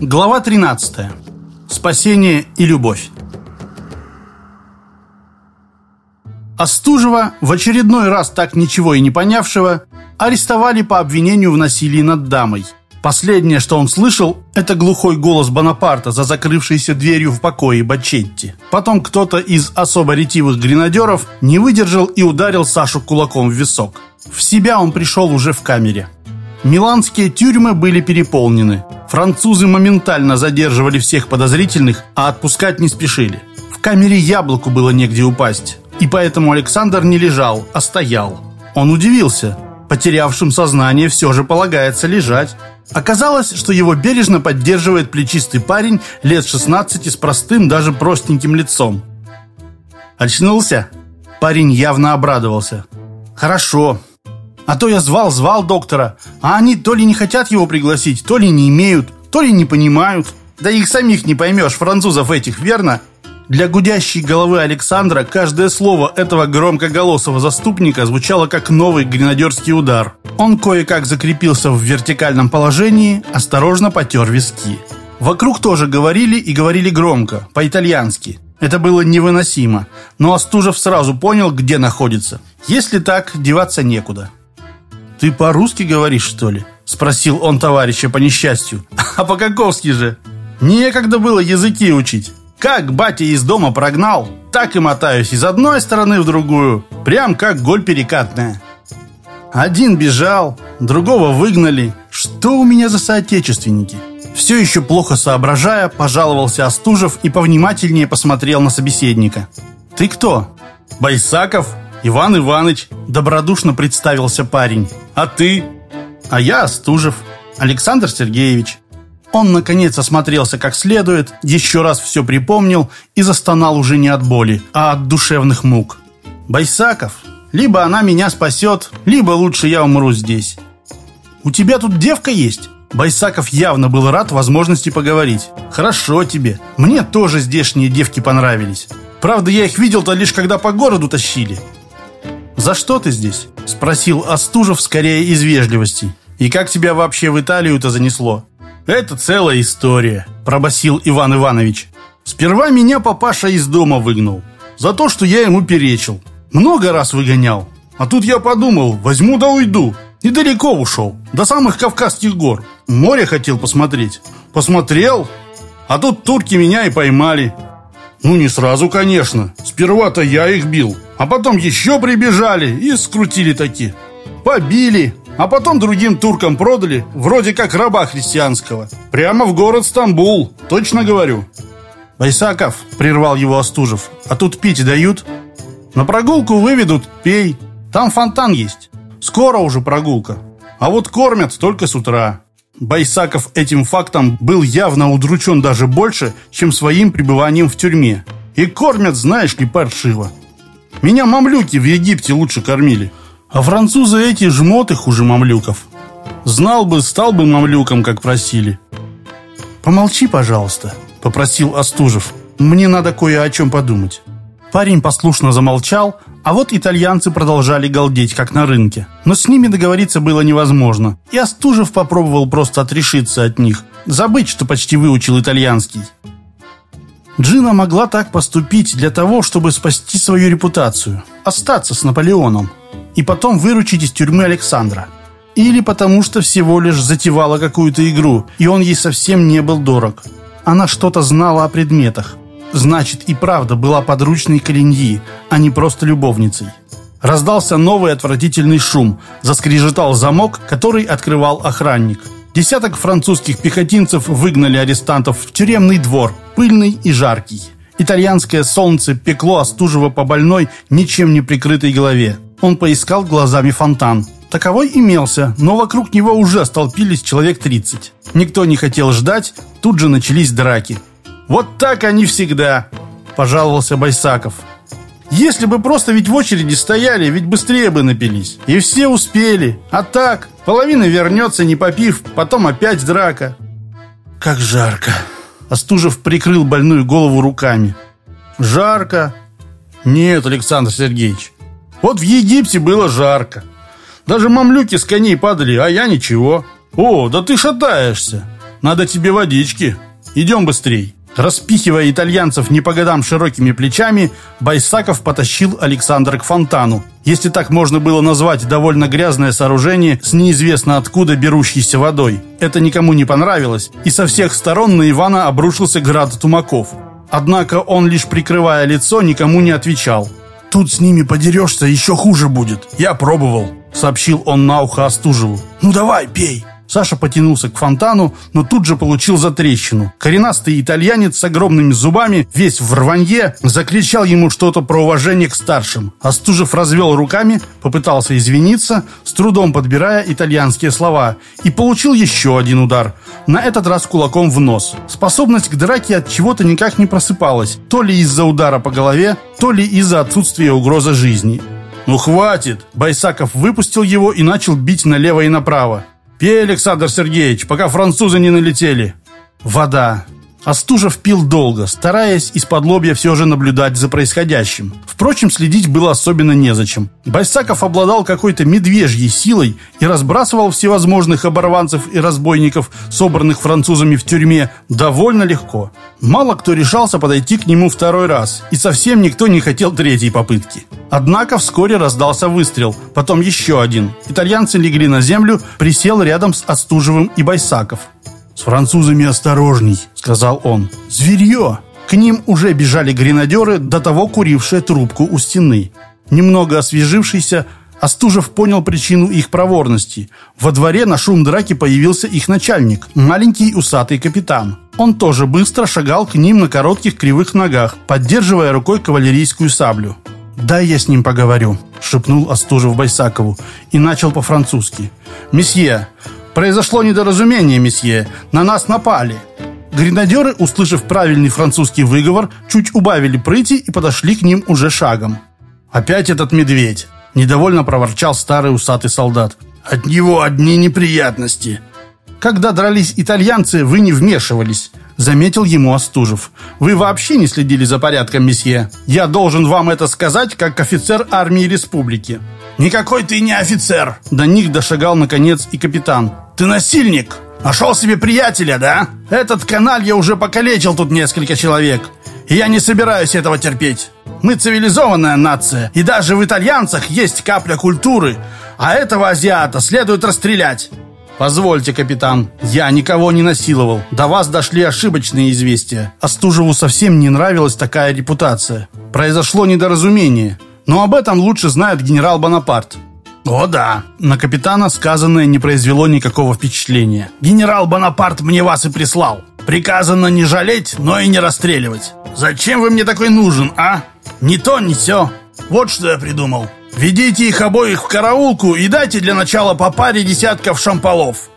Глава 13. Спасение и любовь. Остужева, в очередной раз так ничего и не понявшего, арестовали по обвинению в насилии над дамой. Последнее, что он слышал, это глухой голос Бонапарта за закрывшейся дверью в покое Бачетти. Потом кто-то из особо ретивых гренадеров не выдержал и ударил Сашу кулаком в висок. В себя он пришел уже в камере. Миланские тюрьмы были переполнены. Французы моментально задерживали всех подозрительных, а отпускать не спешили. В камере яблоку было негде упасть. И поэтому Александр не лежал, а стоял. Он удивился. Потерявшим сознание все же полагается лежать. Оказалось, что его бережно поддерживает плечистый парень лет 16 с простым, даже простеньким лицом. «Очнулся?» Парень явно обрадовался. «Хорошо. А то я звал-звал доктора, а они то ли не хотят его пригласить, то ли не имеют, то ли не понимают. Да их самих не поймешь, французов этих, верно? Для гудящей головы Александра каждое слово этого громкоголосого заступника звучало как новый гренадерский удар. Он кое-как закрепился в вертикальном положении, осторожно потер виски. Вокруг тоже говорили и говорили громко, по-итальянски. Это было невыносимо, но Остужев сразу понял, где находится. Если так, деваться некуда. «Ты по-русски говоришь, что ли?» Спросил он товарища по несчастью. «А по-каковски же?» «Некогда было языки учить. Как батя из дома прогнал, так и мотаюсь из одной стороны в другую. Прям как голь перекатная». Один бежал, другого выгнали. Что у меня за соотечественники? Все еще плохо соображая, пожаловался Остужев и повнимательнее посмотрел на собеседника. «Ты кто?» «Байсаков Иван Иваныч», — добродушно представился парень. «А ты?» «А я Остужев, Александр Сергеевич». Он, наконец, осмотрелся как следует, еще раз все припомнил и застонал уже не от боли, а от душевных мук. «Байсаков, либо она меня спасет, либо лучше я умру здесь». «У тебя тут девка есть?» Байсаков явно был рад возможности поговорить. «Хорошо тебе. Мне тоже здешние девки понравились. Правда, я их видел-то лишь когда по городу тащили. «За что ты здесь?» – спросил Остужев скорее из вежливости. «И как тебя вообще в Италию-то занесло?» «Это целая история», – пробасил Иван Иванович. «Сперва меня папаша из дома выгнал. За то, что я ему перечил. Много раз выгонял. А тут я подумал, возьму да уйду. И далеко ушел, до самых Кавказских гор. Море хотел посмотреть. Посмотрел, а тут турки меня и поймали. Ну, не сразу, конечно. Сперва-то я их бил. А потом еще прибежали и скрутили таки. Побили, а потом другим туркам продали, вроде как раба христианского. Прямо в город Стамбул, точно говорю. Байсаков, прервал его Остужев, а тут пить дают? На прогулку выведут, пей. Там фонтан есть. Скоро уже прогулка. А вот кормят только с утра. Байсаков этим фактом был явно удручен даже больше, чем своим пребыванием в тюрьме. И кормят, знаешь ли, паршиво. Меня мамлюки в Египте лучше кормили. А французы эти жмоты хуже мамлюков. Знал бы, стал бы мамлюком, как просили. «Помолчи, пожалуйста», — попросил Остужев. «Мне надо кое о чем подумать». Парень послушно замолчал, а вот итальянцы продолжали галдеть, как на рынке. Но с ними договориться было невозможно. И Остужев попробовал просто отрешиться от них. Забыть, что почти выучил итальянский. Джина могла так поступить для того, чтобы спасти свою репутацию. Остаться с Наполеоном. И потом выручить из тюрьмы Александра. Или потому что всего лишь затевала какую-то игру, и он ей совсем не был дорог. Она что-то знала о предметах. Значит, и правда была подручной Калиньи, а не просто любовницей. Раздался новый отвратительный шум. Заскрежетал замок, который открывал охранник. Десяток французских пехотинцев выгнали арестантов в тюремный двор, пыльный и жаркий. Итальянское солнце пекло Остужева по больной, ничем не прикрытой голове. Он поискал глазами фонтан. Таковой имелся, но вокруг него уже столпились человек 30. Никто не хотел ждать, тут же начались драки. «Вот так они всегда», – пожаловался Байсаков. «Если бы просто ведь в очереди стояли, ведь быстрее бы напились. И все успели. А так, половина вернется, не попив, потом опять драка». «Как жарко!» Остужев прикрыл больную голову руками. «Жарко?» «Нет, Александр Сергеевич. Вот в Египте было жарко. Даже мамлюки с коней падали, а я ничего. О, да ты шатаешься. надо тебе водички. Идем быстрей». Распихивая итальянцев не по годам широкими плечами, Байсаков потащил Александра к фонтану. Если так можно было назвать довольно грязное сооружение с неизвестно откуда берущейся водой. Это никому не понравилось, и со всех сторон на Ивана обрушился град тумаков. Однако он, лишь прикрывая лицо, никому не отвечал. «Тут с ними подерешься, еще хуже будет. Я пробовал», — сообщил он на ухо Остужеву. «Ну давай, пей». Саша потянулся к фонтану, но тут же получил затрещину. Коренастый итальянец с огромными зубами, весь в рванье, закричал ему что-то про уважение к старшим. Остужев развел руками, попытался извиниться, с трудом подбирая итальянские слова, и получил еще один удар. На этот раз кулаком в нос. Способность к драке от чего-то никак не просыпалась, то ли из-за удара по голове, то ли из-за отсутствия угрозы жизни. «Ну хватит!» Байсаков выпустил его и начал бить налево и направо. «Пей, Александр Сергеевич, пока французы не налетели!» Вода. Остужев пил долго, стараясь из-под лобья все же наблюдать за происходящим. Впрочем, следить было особенно незачем. Байсаков обладал какой-то медвежьей силой и разбрасывал всевозможных оборванцев и разбойников, собранных французами в тюрьме, довольно легко. Мало кто решался подойти к нему второй раз, и совсем никто не хотел третьей попытки. Однако вскоре раздался выстрел, потом еще один. Итальянцы легли на землю, присел рядом с Остужевым и Байсаков. «С французами осторожней», — сказал он. «Зверье!» К ним уже бежали гренадеры, до того курившие трубку у стены. Немного освежившийся, Остужев понял причину их проворности. Во дворе на шум драки появился их начальник, маленький усатый капитан. Он тоже быстро шагал к ним на коротких кривых ногах, поддерживая рукой кавалерийскую саблю. «Дай я с ним поговорю», — шепнул Остужев Байсакову и начал по-французски. «Месье, Произошло недоразумение, месье. На нас напали. Гренадеры, услышав правильный французский выговор, чуть убавили прыти и подошли к ним уже шагом. «Опять этот медведь!» – недовольно проворчал старый усатый солдат. «От него одни неприятности!» «Когда дрались итальянцы, вы не вмешивались», – заметил ему Остужев. «Вы вообще не следили за порядком, месье. Я должен вам это сказать, как офицер армии республики». «Никакой ты не офицер!» До них дошагал, наконец, и капитан. Ты насильник! Нашел себе приятеля, да? Этот каналь я уже покалечил тут несколько человек. И я не собираюсь этого терпеть. Мы цивилизованная нация, и даже в итальянцах есть капля культуры, а этого азиата следует расстрелять. «Позвольте, капитан, я никого не насиловал. До вас дошли ошибочные известия. Остужеву совсем не нравилась такая репутация. Произошло недоразумение. Но об этом лучше знает генерал Бонапарт. «О да!» На капитана сказанное не произвело никакого впечатления. «Генерал Бонапарт мне вас и прислал. Приказано не жалеть, но и не расстреливать. Зачем вы мне такой нужен, а? Ни то, ни сё. Вот что я придумал. Ведите их обоих в караулку и дайте для начала по паре десятков шамполов».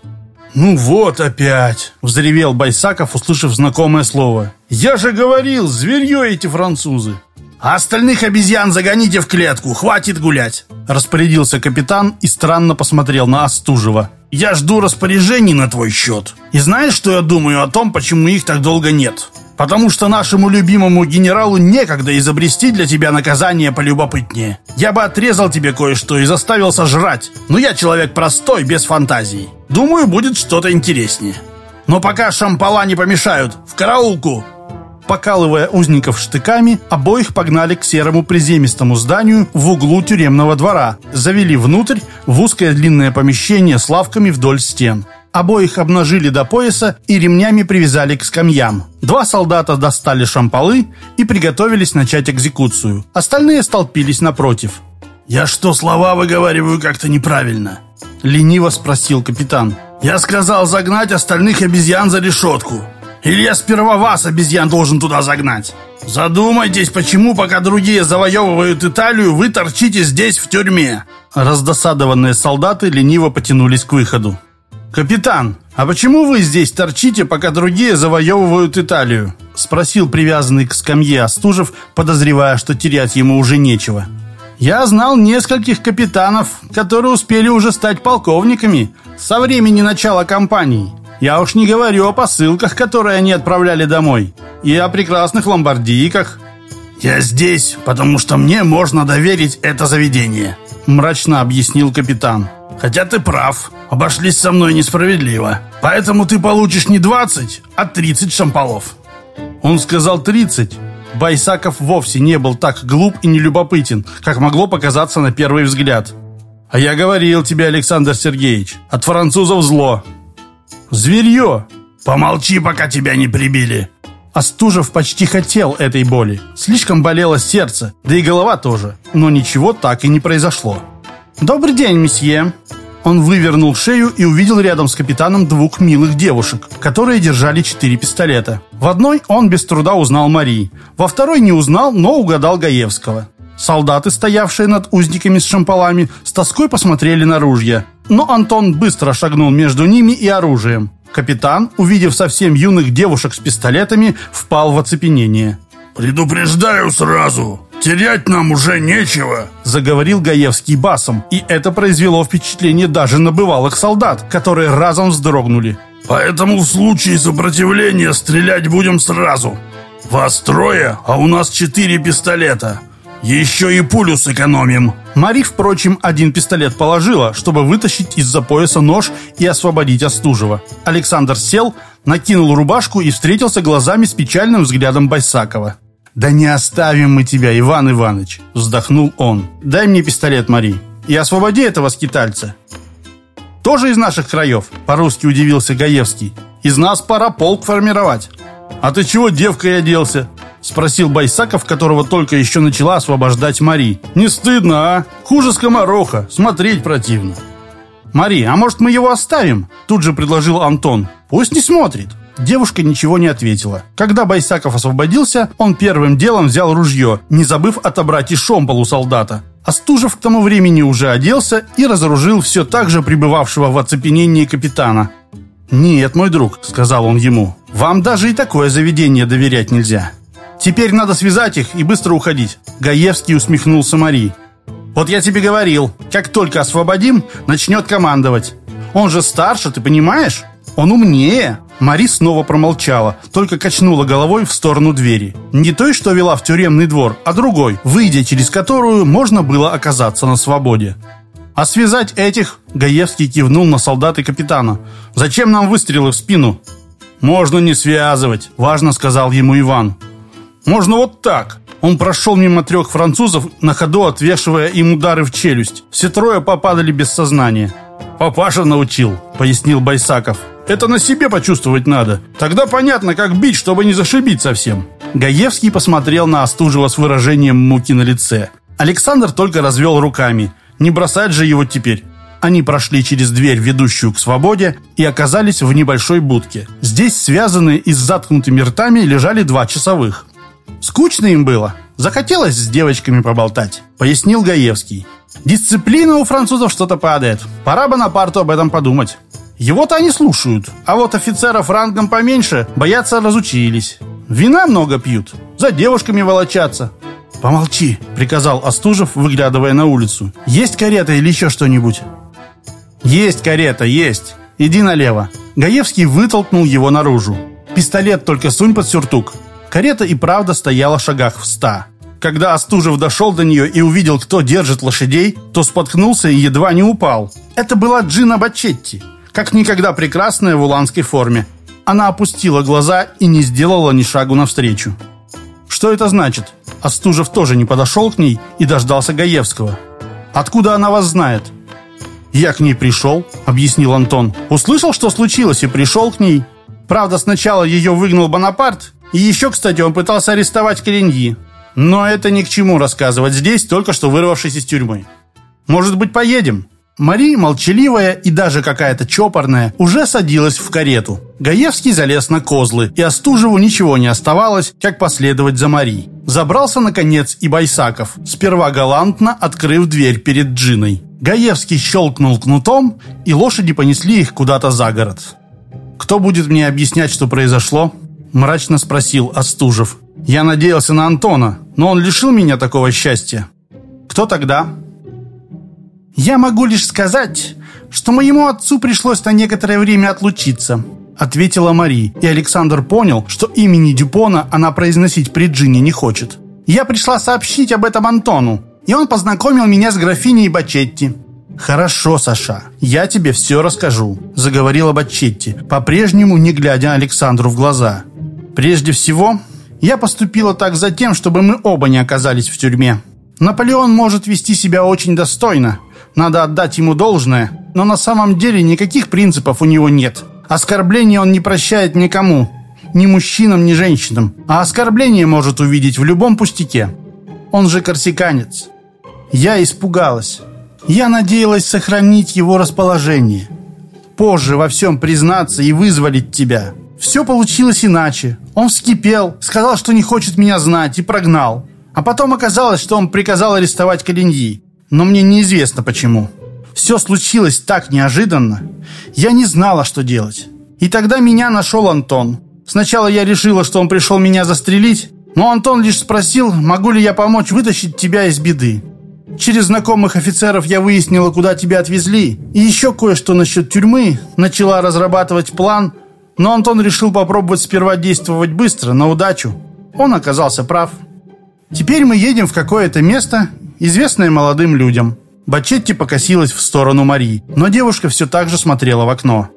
«Ну вот опять!» — взревел Байсаков, услышав знакомое слово. «Я же говорил, зверье эти французы!» А остальных обезьян загоните в клетку, хватит гулять!» Распорядился капитан и странно посмотрел на Остужева. «Я жду распоряжений на твой счет. И знаешь, что я думаю о том, почему их так долго нет? Потому что нашему любимому генералу некогда изобрести для тебя наказание полюбопытнее. Я бы отрезал тебе кое-что и заставил сожрать, но я человек простой, без фантазий. Думаю, будет что-то интереснее. Но пока шампала не помешают, в караулку!» Покалывая узников штыками, обоих погнали к серому приземистому зданию в углу тюремного двора. Завели внутрь в узкое длинное помещение с лавками вдоль стен. Обоих обнажили до пояса и ремнями привязали к скамьям. Два солдата достали шампалы и приготовились начать экзекуцию. Остальные столпились напротив. «Я что, слова выговариваю как-то неправильно?» Лениво спросил капитан. «Я сказал загнать остальных обезьян за решетку. Или я сперва вас, обезьян, должен туда загнать? Задумайтесь, почему, пока другие завоевывают Италию, вы торчите здесь, в тюрьме?» Раздосадованные солдаты лениво потянулись к выходу. «Капитан, а почему вы здесь торчите, пока другие завоевывают Италию?» Спросил привязанный к скамье Остужев, подозревая, что терять ему уже нечего. «Я знал нескольких капитанов, которые успели уже стать полковниками со времени начала кампании. Я уж не говорю о посылках, которые они отправляли домой, и о прекрасных ломбардийках. «Я здесь, потому что мне можно доверить это заведение», — мрачно объяснил капитан. «Хотя ты прав, обошлись со мной несправедливо. Поэтому ты получишь не 20, а 30 шамполов. Он сказал 30. Байсаков вовсе не был так глуп и нелюбопытен, как могло показаться на первый взгляд. А я говорил тебе, Александр Сергеевич, от французов зло. Зверье. Помолчи, пока тебя не прибили. Остужев почти хотел этой боли. Слишком болело сердце, да и голова тоже. Но ничего так и не произошло. «Добрый день, месье!» Он вывернул шею и увидел рядом с капитаном двух милых девушек, которые держали четыре пистолета. В одной он без труда узнал Марии, во второй не узнал, но угадал Гаевского. Солдаты, стоявшие над узниками с шампалами, с тоской посмотрели на ружья. Но Антон быстро шагнул между ними и оружием. Капитан, увидев совсем юных девушек с пистолетами, впал в оцепенение. «Предупреждаю сразу, терять нам уже нечего», — заговорил Гаевский басом, и это произвело впечатление даже на бывалых солдат, которые разом вздрогнули. «Поэтому в случае сопротивления стрелять будем сразу. Вас трое, а у нас четыре пистолета. Еще и пулю сэкономим». Мари, впрочем, один пистолет положила, чтобы вытащить из-за пояса нож и освободить Остужева. Александр сел, накинул рубашку и встретился глазами с печальным взглядом Байсакова. «Да не оставим мы тебя, Иван Иванович!» – вздохнул он. «Дай мне пистолет, Мари, и освободи этого скитальца». «Тоже из наших краев?» – по-русски удивился Гаевский. «Из нас пора полк формировать». «А ты чего девкой оделся?» Спросил Байсаков, которого только еще начала освобождать Мари. «Не стыдно, а? Хуже скомороха. Смотреть противно». «Мари, а может мы его оставим?» Тут же предложил Антон. «Пусть не смотрит». Девушка ничего не ответила. Когда Байсаков освободился, он первым делом взял ружье, не забыв отобрать и шомпол у солдата. Остужев к тому времени уже оделся и разоружил все так же пребывавшего в оцепенении капитана. «Нет, мой друг», — сказал он ему, — «вам даже и такое заведение доверять нельзя. Теперь надо связать их и быстро уходить». Гаевский усмехнулся Мари. «Вот я тебе говорил, как только освободим, начнет командовать. Он же старше, ты понимаешь? Он умнее». Мари снова промолчала, только качнула головой в сторону двери. Не той, что вела в тюремный двор, а другой, выйдя через которую можно было оказаться на свободе. «А связать этих?» – Гаевский кивнул на солдат и капитана. «Зачем нам выстрелы в спину?» «Можно не связывать», – важно сказал ему Иван. «Можно вот так». Он прошел мимо трех французов, на ходу отвешивая им удары в челюсть. Все трое попадали без сознания. «Папаша научил», — пояснил Байсаков. «Это на себе почувствовать надо. Тогда понятно, как бить, чтобы не зашибить совсем». Гаевский посмотрел на Остужева с выражением муки на лице. Александр только развел руками. Не бросать же его теперь. Они прошли через дверь, ведущую к свободе, и оказались в небольшой будке. Здесь, связанные и с заткнутыми ртами, лежали два часовых. Скучно им было. Захотелось с девочками поболтать, пояснил Гаевский. Дисциплина у французов что-то падает. Пора бы на парту об этом подумать. Его-то они слушают, а вот офицеров рангом поменьше боятся разучились. Вина много пьют, за девушками волочатся. «Помолчи», — приказал Остужев, выглядывая на улицу. «Есть карета или еще что-нибудь?» «Есть карета, есть. Иди налево». Гаевский вытолкнул его наружу. «Пистолет только сунь под сюртук. Карета и правда стояла в шагах в ста. Когда Остужев дошел до нее и увидел, кто держит лошадей, то споткнулся и едва не упал. Это была Джина Бачетти, как никогда прекрасная в уланской форме. Она опустила глаза и не сделала ни шагу навстречу. Что это значит? Остужев тоже не подошел к ней и дождался Гаевского. «Откуда она вас знает?» «Я к ней пришел», — объяснил Антон. «Услышал, что случилось, и пришел к ней. Правда, сначала ее выгнал Бонапарт, и еще, кстати, он пытался арестовать Кореньи. Но это ни к чему рассказывать здесь, только что вырвавшись из тюрьмы. Может быть, поедем?» Мария, молчаливая и даже какая-то чопорная, уже садилась в карету. Гаевский залез на козлы, и Остужеву ничего не оставалось, как последовать за Марией. Забрался, наконец, и Байсаков, сперва галантно открыв дверь перед Джиной. Гаевский щелкнул кнутом, и лошади понесли их куда-то за город. «Кто будет мне объяснять, что произошло?» Мрачно спросил Остужев. «Я надеялся на Антона, но он лишил меня такого счастья. Кто тогда?» «Я могу лишь сказать, что моему отцу пришлось на некоторое время отлучиться», ответила Мари, и Александр понял, что имени Дюпона она произносить при Джине не хочет. «Я пришла сообщить об этом Антону, и он познакомил меня с графиней Бачетти. «Хорошо, Саша, я тебе все расскажу», — заговорила Бачетти, по-прежнему не глядя Александру в глаза. «Прежде всего, я поступила так за тем, чтобы мы оба не оказались в тюрьме. Наполеон может вести себя очень достойно, надо отдать ему должное, но на самом деле никаких принципов у него нет. Оскорбления он не прощает никому, ни мужчинам, ни женщинам, а оскорбление может увидеть в любом пустяке. Он же корсиканец. Я испугалась. Я надеялась сохранить его расположение. Позже во всем признаться и вызволить тебя. Все получилось иначе. Он вскипел, сказал, что не хочет меня знать, и прогнал. А потом оказалось, что он приказал арестовать Калиньи. Но мне неизвестно почему. Все случилось так неожиданно. Я не знала, что делать. И тогда меня нашел Антон. Сначала я решила, что он пришел меня застрелить, но Антон лишь спросил, могу ли я помочь вытащить тебя из беды. Через знакомых офицеров я выяснила, куда тебя отвезли. И еще кое-что насчет тюрьмы. Начала разрабатывать план. Но Антон решил попробовать сперва действовать быстро, на удачу. Он оказался прав. Теперь мы едем в какое-то место, известное молодым людям. Бачетти покосилась в сторону Марии, но девушка все так же смотрела в окно.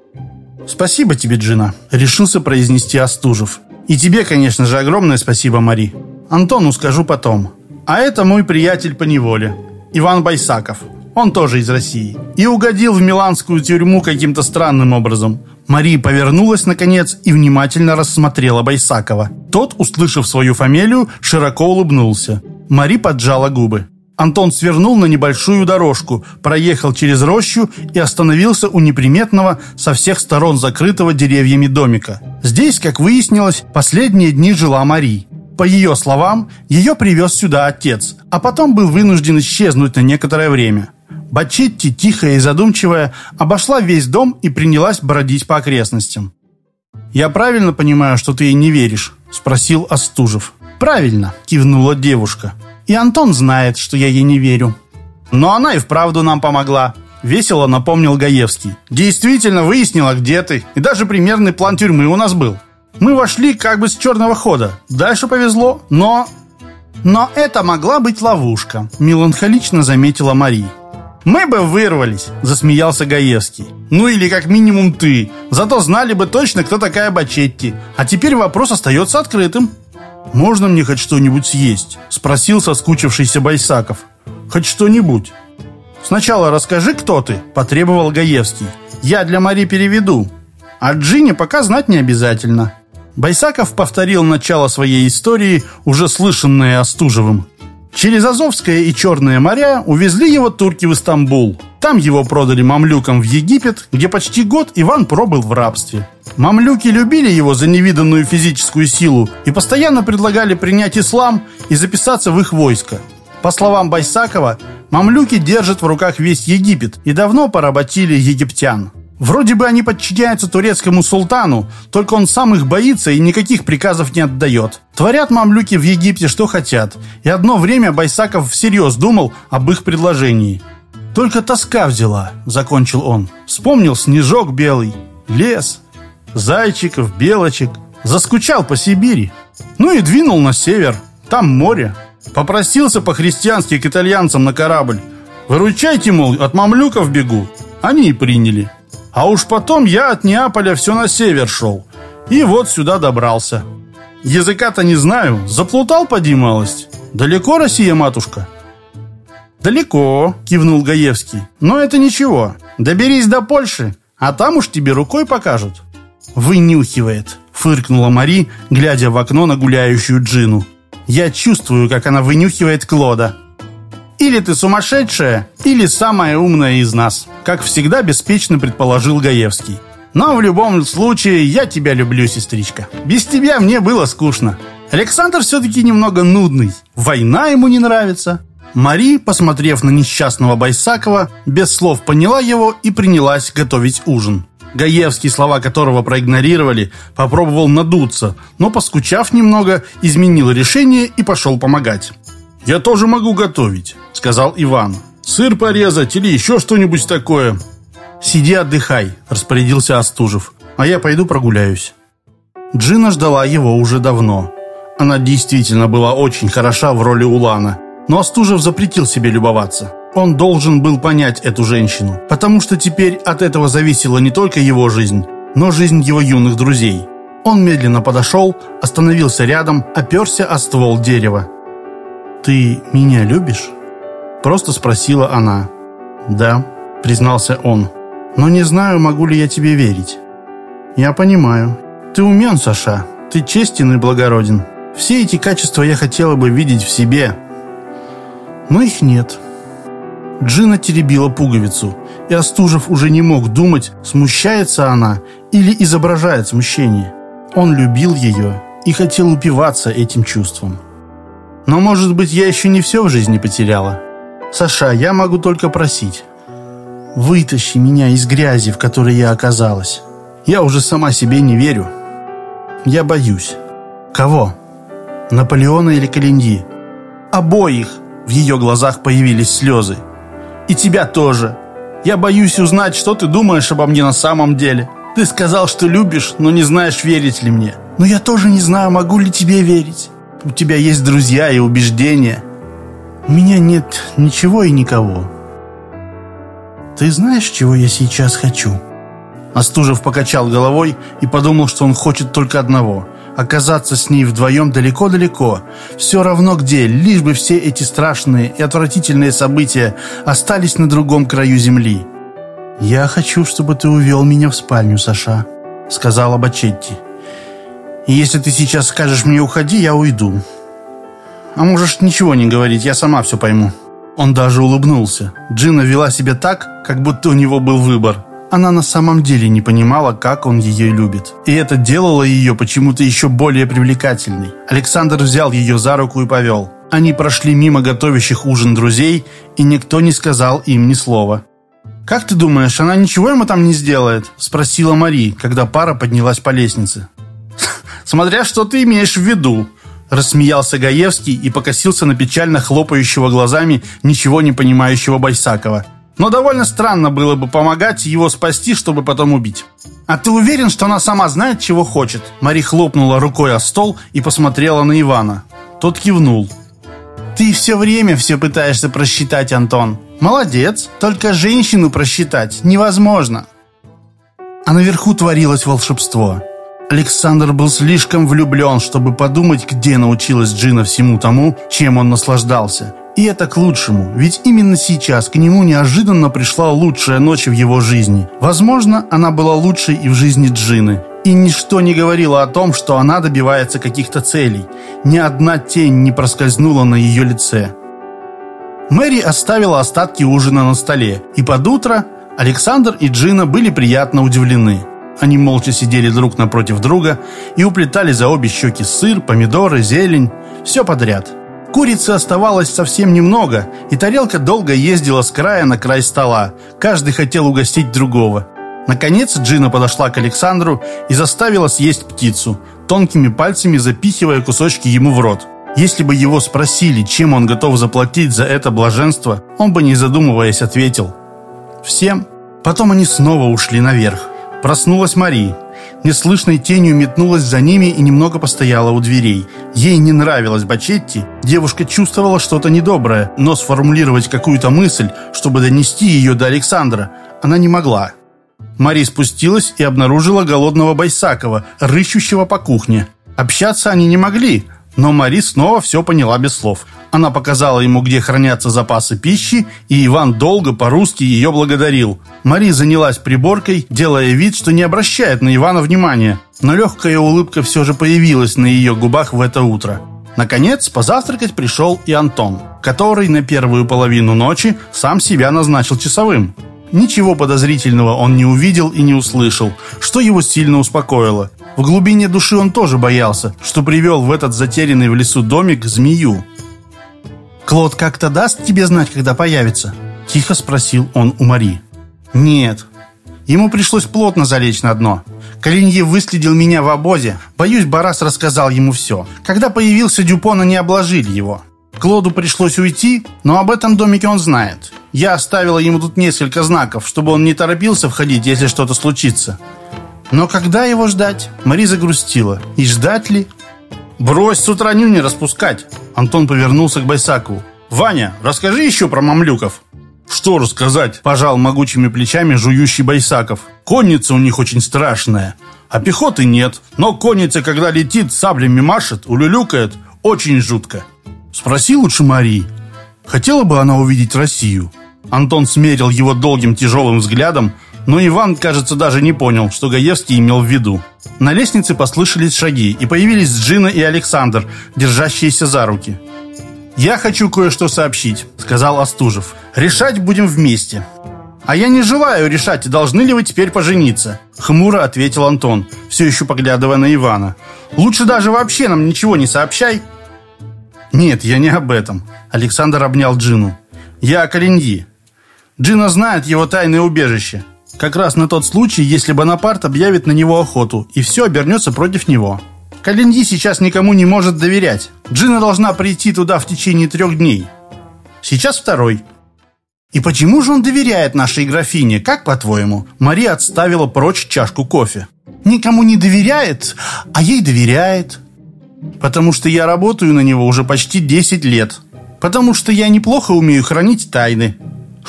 «Спасибо тебе, Джина», — решился произнести Остужев. «И тебе, конечно же, огромное спасибо, Мари. Антону скажу потом. А это мой приятель по неволе, Иван Байсаков. Он тоже из России. И угодил в миланскую тюрьму каким-то странным образом. Мария повернулась, наконец, и внимательно рассмотрела Байсакова. Тот, услышав свою фамилию, широко улыбнулся. Мари поджала губы. Антон свернул на небольшую дорожку, проехал через рощу и остановился у неприметного, со всех сторон закрытого деревьями домика. Здесь, как выяснилось, последние дни жила Мари. По ее словам, ее привез сюда отец, а потом был вынужден исчезнуть на некоторое время. Бачетти, тихая и задумчивая, обошла весь дом и принялась бродить по окрестностям. «Я правильно понимаю, что ты ей не веришь?» – спросил Остужев. «Правильно», – кивнула девушка. И Антон знает, что я ей не верю. Но она и вправду нам помогла. Весело напомнил Гаевский. Действительно выяснила, где ты. И даже примерный план тюрьмы у нас был. Мы вошли как бы с черного хода. Дальше повезло, но... Но это могла быть ловушка, меланхолично заметила Мария. «Мы бы вырвались», — засмеялся Гаевский. «Ну или как минимум ты. Зато знали бы точно, кто такая Бачетти. А теперь вопрос остается открытым». «Можно мне хоть что-нибудь съесть?» — спросил соскучившийся Байсаков. «Хоть что-нибудь». «Сначала расскажи, кто ты», — потребовал Гаевский. «Я для Мари переведу. А Джине пока знать не обязательно». Байсаков повторил начало своей истории, уже слышанное Остужевым. Через Азовское и Черное моря увезли его турки в Истамбул. Там его продали мамлюкам в Египет, где почти год Иван пробыл в рабстве. Мамлюки любили его за невиданную физическую силу и постоянно предлагали принять ислам и записаться в их войско. По словам Байсакова, мамлюки держат в руках весь Египет и давно поработили египтян. Вроде бы они подчиняются турецкому султану, только он сам их боится и никаких приказов не отдает. Творят мамлюки в Египте что хотят, и одно время Байсаков всерьез думал об их предложении. «Только тоска взяла», — закончил он. Вспомнил снежок белый, лес, зайчиков, белочек. Заскучал по Сибири. Ну и двинул на север. Там море. Попросился по-христиански к итальянцам на корабль. «Выручайте, мол, от мамлюков бегу». Они и приняли. А уж потом я от Неаполя все на север шел. И вот сюда добрался. Языка-то не знаю. Заплутал, поди малость. Далеко Россия, матушка?» «Далеко», — кивнул Гаевский. «Но это ничего. Доберись до Польши, а там уж тебе рукой покажут». «Вынюхивает», — фыркнула Мари, глядя в окно на гуляющую Джину. «Я чувствую, как она вынюхивает Клода». «Или ты сумасшедшая, или самая умная из нас», как всегда беспечно предположил Гаевский. «Но в любом случае я тебя люблю, сестричка. Без тебя мне было скучно. Александр все-таки немного нудный. Война ему не нравится. Мари, посмотрев на несчастного Байсакова, без слов поняла его и принялась готовить ужин. Гаевский, слова которого проигнорировали, попробовал надуться, но, поскучав немного, изменил решение и пошел помогать. «Я тоже могу готовить», — сказал Иван. «Сыр порезать или еще что-нибудь такое». «Сиди отдыхай», — распорядился Остужев. «А я пойду прогуляюсь». Джина ждала его уже давно. Она действительно была очень хороша в роли Улана — но Остужев запретил себе любоваться. Он должен был понять эту женщину, потому что теперь от этого зависела не только его жизнь, но жизнь его юных друзей. Он медленно подошел, остановился рядом, оперся о ствол дерева. «Ты меня любишь?» Просто спросила она. «Да», — признался он. «Но не знаю, могу ли я тебе верить». «Я понимаю. Ты умен, Саша. Ты честен и благороден. Все эти качества я хотела бы видеть в себе. Но их нет». Джина теребила пуговицу, и Остужев уже не мог думать, смущается она или изображает смущение. Он любил ее и хотел упиваться этим чувством. Но, может быть, я еще не все в жизни потеряла. Саша, я могу только просить. Вытащи меня из грязи, в которой я оказалась. Я уже сама себе не верю. Я боюсь. Кого? Наполеона или Калиньи? Обоих. В ее глазах появились слезы. И тебя тоже. Я боюсь узнать, что ты думаешь обо мне на самом деле. Ты сказал, что любишь, но не знаешь, верить ли мне. Но я тоже не знаю, могу ли тебе верить. У тебя есть друзья и убеждения. У меня нет ничего и никого. Ты знаешь, чего я сейчас хочу?» Остужев покачал головой и подумал, что он хочет только одного – оказаться с ней вдвоем далеко-далеко, все равно где, лишь бы все эти страшные и отвратительные события остались на другом краю земли. «Я хочу, чтобы ты увел меня в спальню, Саша», — сказала Бачетти. «И если ты сейчас скажешь мне уходи, я уйду. А можешь ничего не говорить, я сама все пойму». Он даже улыбнулся. Джина вела себя так, как будто у него был выбор. Она на самом деле не понимала, как он ее любит. И это делало ее почему-то еще более привлекательной. Александр взял ее за руку и повел. Они прошли мимо готовящих ужин друзей, и никто не сказал им ни слова. «Как ты думаешь, она ничего ему там не сделает?» – спросила Мари, когда пара поднялась по лестнице. «Смотря что ты имеешь в виду», – рассмеялся Гаевский и покосился на печально хлопающего глазами ничего не понимающего Байсакова. Но довольно странно было бы помогать его спасти, чтобы потом убить. «А ты уверен, что она сама знает, чего хочет?» Мари хлопнула рукой о стол и посмотрела на Ивана. Тот кивнул. «Ты все время все пытаешься просчитать, Антон. Молодец, только женщину просчитать невозможно». А наверху творилось волшебство. Александр был слишком влюблен, чтобы подумать, где научилась Джина всему тому, чем он наслаждался. И это к лучшему, ведь именно сейчас к нему неожиданно пришла лучшая ночь в его жизни. Возможно, она была лучшей и в жизни Джины. И ничто не говорило о том, что она добивается каких-то целей. Ни одна тень не проскользнула на ее лице. Мэри оставила остатки ужина на столе, и под утро Александр и Джина были приятно удивлены. Они молча сидели друг напротив друга и уплетали за обе щеки сыр, помидоры, зелень, все подряд – Курицы оставалось совсем немного, и тарелка долго ездила с края на край стола. Каждый хотел угостить другого. Наконец Джина подошла к Александру и заставила съесть птицу, тонкими пальцами запихивая кусочки ему в рот. Если бы его спросили, чем он готов заплатить за это блаженство, он бы, не задумываясь, ответил «Всем». Потом они снова ушли наверх. Проснулась Мария неслышной тенью метнулась за ними и немного постояла у дверей. Ей не нравилась Бачетти, девушка чувствовала что-то недоброе, но сформулировать какую-то мысль, чтобы донести ее до Александра, она не могла. Мари спустилась и обнаружила голодного Байсакова, рыщущего по кухне. Общаться они не могли, но Мари снова все поняла без слов. Она показала ему, где хранятся запасы пищи, и Иван долго по-русски ее благодарил. Мари занялась приборкой, делая вид, что не обращает на Ивана внимания. Но легкая улыбка все же появилась на ее губах в это утро. Наконец, позавтракать пришел и Антон, который на первую половину ночи сам себя назначил часовым. Ничего подозрительного он не увидел и не услышал, что его сильно успокоило. В глубине души он тоже боялся, что привел в этот затерянный в лесу домик змею. «Клод как-то даст тебе знать, когда появится?» Тихо спросил он у Мари. «Нет». Ему пришлось плотно залечь на дно. Калинье выследил меня в обозе. Боюсь, Барас рассказал ему все. Когда появился Дюпон, они обложили его. Клоду пришлось уйти, но об этом домике он знает. Я оставила ему тут несколько знаков, чтобы он не торопился входить, если что-то случится. Но когда его ждать? Мари загрустила. И ждать ли? «Брось с утра не распускать!» Антон повернулся к Байсакову. «Ваня, расскажи еще про мамлюков!» «Что рассказать?» – пожал могучими плечами жующий Байсаков. «Конница у них очень страшная, а пехоты нет. Но конница, когда летит, саблями машет, улюлюкает, очень жутко». Спроси лучше Марии. Хотела бы она увидеть Россию? Антон смерил его долгим тяжелым взглядом, но Иван, кажется, даже не понял, что Гаевский имел в виду. На лестнице послышались шаги, и появились Джина и Александр, держащиеся за руки. «Я хочу кое-что сообщить», — сказал Остужев. «Решать будем вместе». «А я не желаю решать, должны ли вы теперь пожениться», — хмуро ответил Антон, все еще поглядывая на Ивана. «Лучше даже вообще нам ничего не сообщай». «Нет, я не об этом», — Александр обнял Джину. «Я о Калиньи. Джина знает его тайное убежище. Как раз на тот случай, если Бонапарт объявит на него охоту, и все обернется против него». Калинди сейчас никому не может доверять. Джина должна прийти туда в течение трех дней. Сейчас второй. И почему же он доверяет нашей графине, как по-твоему? Мария отставила прочь чашку кофе. Никому не доверяет, а ей доверяет. Потому что я работаю на него уже почти 10 лет. Потому что я неплохо умею хранить тайны.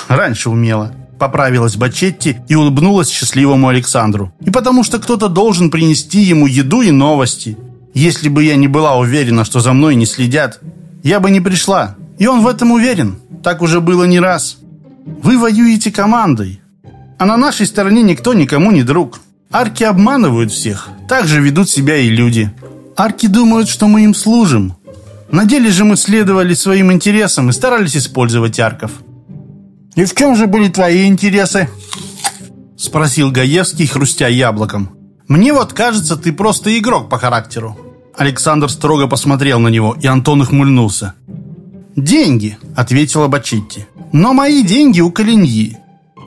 Раньше умела. Поправилась Бачетти и улыбнулась счастливому Александру. И потому что кто-то должен принести ему еду и новости. Если бы я не была уверена, что за мной не следят, я бы не пришла. И он в этом уверен. Так уже было не раз. Вы воюете командой. А на нашей стороне никто никому не друг. Арки обманывают всех. Так же ведут себя и люди. Арки думают, что мы им служим. На деле же мы следовали своим интересам и старались использовать арков. «И в чем же были твои интересы?» Спросил Гаевский, хрустя яблоком. «Мне вот кажется, ты просто игрок по характеру». Александр строго посмотрел на него, и Антон ухмыльнулся. «Деньги», — ответила Бачетти. «Но мои деньги у Калиньи».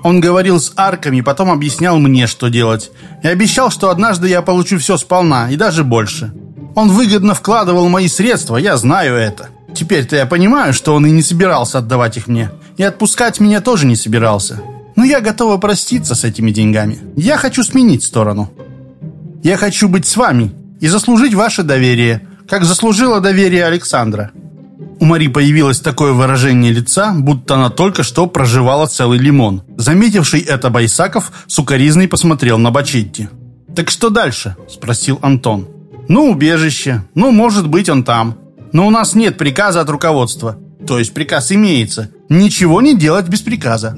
Он говорил с арками, потом объяснял мне, что делать. И обещал, что однажды я получу все сполна, и даже больше. Он выгодно вкладывал мои средства, я знаю это. Теперь-то я понимаю, что он и не собирался отдавать их мне. И отпускать меня тоже не собирался. Но я готова проститься с этими деньгами. Я хочу сменить сторону. Я хочу быть с вами и заслужить ваше доверие, как заслужила доверие Александра. У Мари появилось такое выражение лица, будто она только что проживала целый лимон. Заметивший это Байсаков сукоризный посмотрел на Бачетти. «Так что дальше?» – спросил Антон. «Ну, убежище. Ну, может быть, он там. Но у нас нет приказа от руководства. То есть приказ имеется. Ничего не делать без приказа.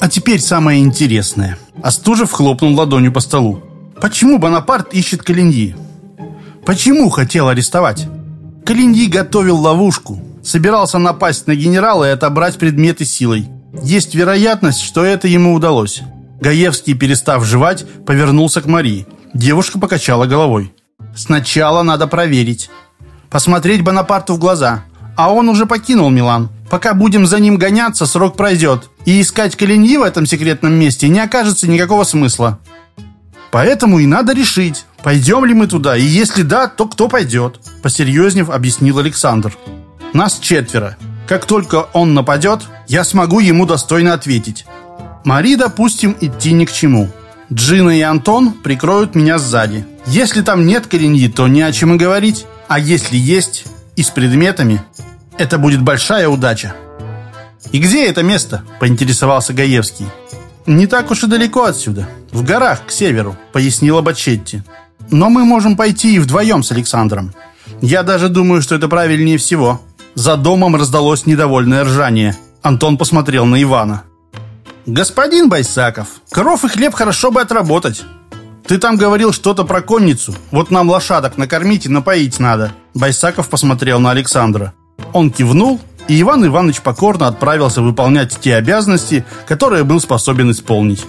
А теперь самое интересное. Остужев хлопнул ладонью по столу. Почему Бонапарт ищет Калиньи? Почему хотел арестовать? Калиньи готовил ловушку. Собирался напасть на генерала и отобрать предметы силой. Есть вероятность, что это ему удалось. Гаевский, перестав жевать, повернулся к Марии. Девушка покачала головой. «Сначала надо проверить. Посмотреть Бонапарту в глаза. А он уже покинул Милан. Пока будем за ним гоняться, срок пройдет. И искать Калиньи в этом секретном месте не окажется никакого смысла. Поэтому и надо решить, пойдем ли мы туда, и если да, то кто пойдет. Посерьезнев объяснил Александр. Нас четверо. Как только он нападет, я смогу ему достойно ответить. Мари, допустим, идти ни к чему. Джина и Антон прикроют меня сзади. Если там нет Калиньи, то не о чем и говорить. А если есть, и с предметами, это будет большая удача. «И где это место?» – поинтересовался Гаевский. «Не так уж и далеко отсюда. В горах, к северу», – пояснила Бачетти. «Но мы можем пойти и вдвоем с Александром. Я даже думаю, что это правильнее всего». За домом раздалось недовольное ржание. Антон посмотрел на Ивана. «Господин Байсаков, коров и хлеб хорошо бы отработать. «Ты там говорил что-то про конницу. Вот нам лошадок накормить и напоить надо». Байсаков посмотрел на Александра. Он кивнул, и Иван Иванович покорно отправился выполнять те обязанности, которые был способен исполнить.